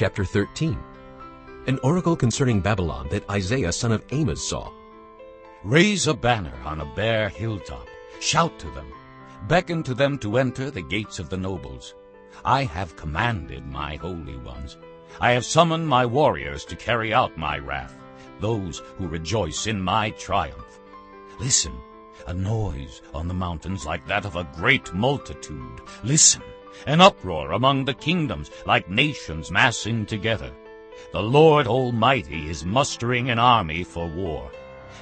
Chapter 13 An oracle concerning Babylon that Isaiah son of Amos saw. Raise a banner on a bare hilltop. Shout to them. Beckon to them to enter the gates of the nobles. I have commanded my holy ones. I have summoned my warriors to carry out my wrath, those who rejoice in my triumph. Listen, a noise on the mountains like that of a great multitude. Listen, an uproar among the kingdoms like nations massing together. The Lord Almighty is mustering an army for war.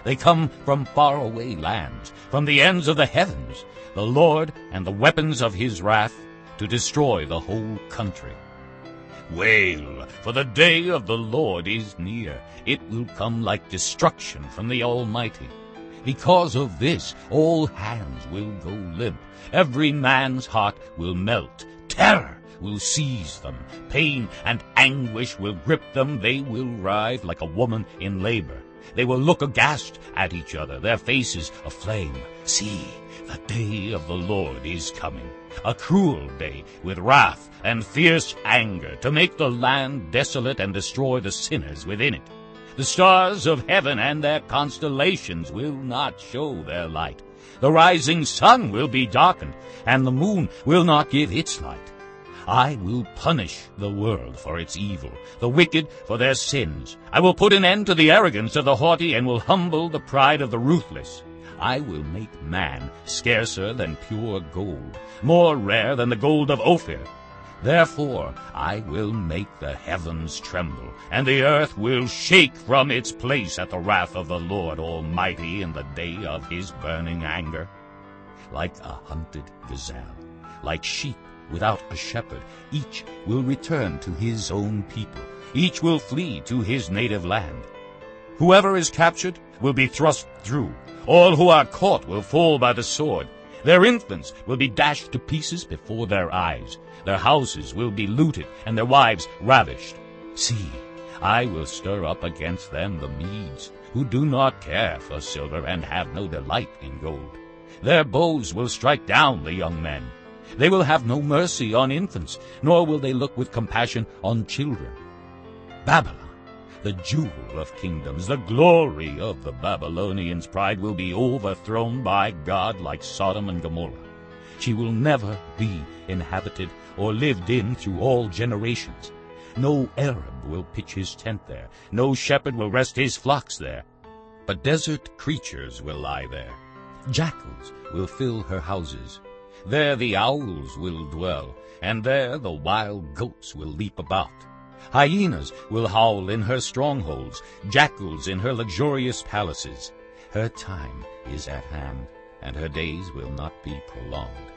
They come from faraway lands, from the ends of the heavens, the Lord and the weapons of his wrath, to destroy the whole country. Wail, for the day of the Lord is near. It will come like destruction from the Almighty. Because of this, all hands will go limp. Every man's heart will melt. Terror will seize them. Pain and anguish will grip them. They will writhe like a woman in labor. They will look aghast at each other, their faces aflame. See, the day of the Lord is coming, a cruel day with wrath and fierce anger to make the land desolate and destroy the sinners within it. The stars of heaven and their constellations will not show their light. The rising sun will be darkened, and the moon will not give its light. I will punish the world for its evil, the wicked for their sins. I will put an end to the arrogance of the haughty and will humble the pride of the ruthless. I will make man scarcer than pure gold, more rare than the gold of Ophir. Therefore I will make the heavens tremble, and the earth will shake from its place at the wrath of the Lord Almighty in the day of his burning anger. Like a hunted gazelle, like sheep without a shepherd, each will return to his own people. Each will flee to his native land. Whoever is captured will be thrust through. All who are caught will fall by the sword. Their infants will be dashed to pieces before their eyes. Their houses will be looted, and their wives ravished. See, I will stir up against them the Medes, who do not care for silver and have no delight in gold. Their bows will strike down the young men. They will have no mercy on infants, nor will they look with compassion on children. Babylon the jewel of kingdoms, the glory of the Babylonians' pride will be overthrown by God like Sodom and Gomorrah. She will never be inhabited or lived in through all generations. No Arab will pitch his tent there, no shepherd will rest his flocks there. But desert creatures will lie there. Jackals will fill her houses. There the owls will dwell, and there the wild goats will leap about. Hyenas will howl in her strongholds, jackals in her luxurious palaces. Her time is at hand, and her days will not be prolonged.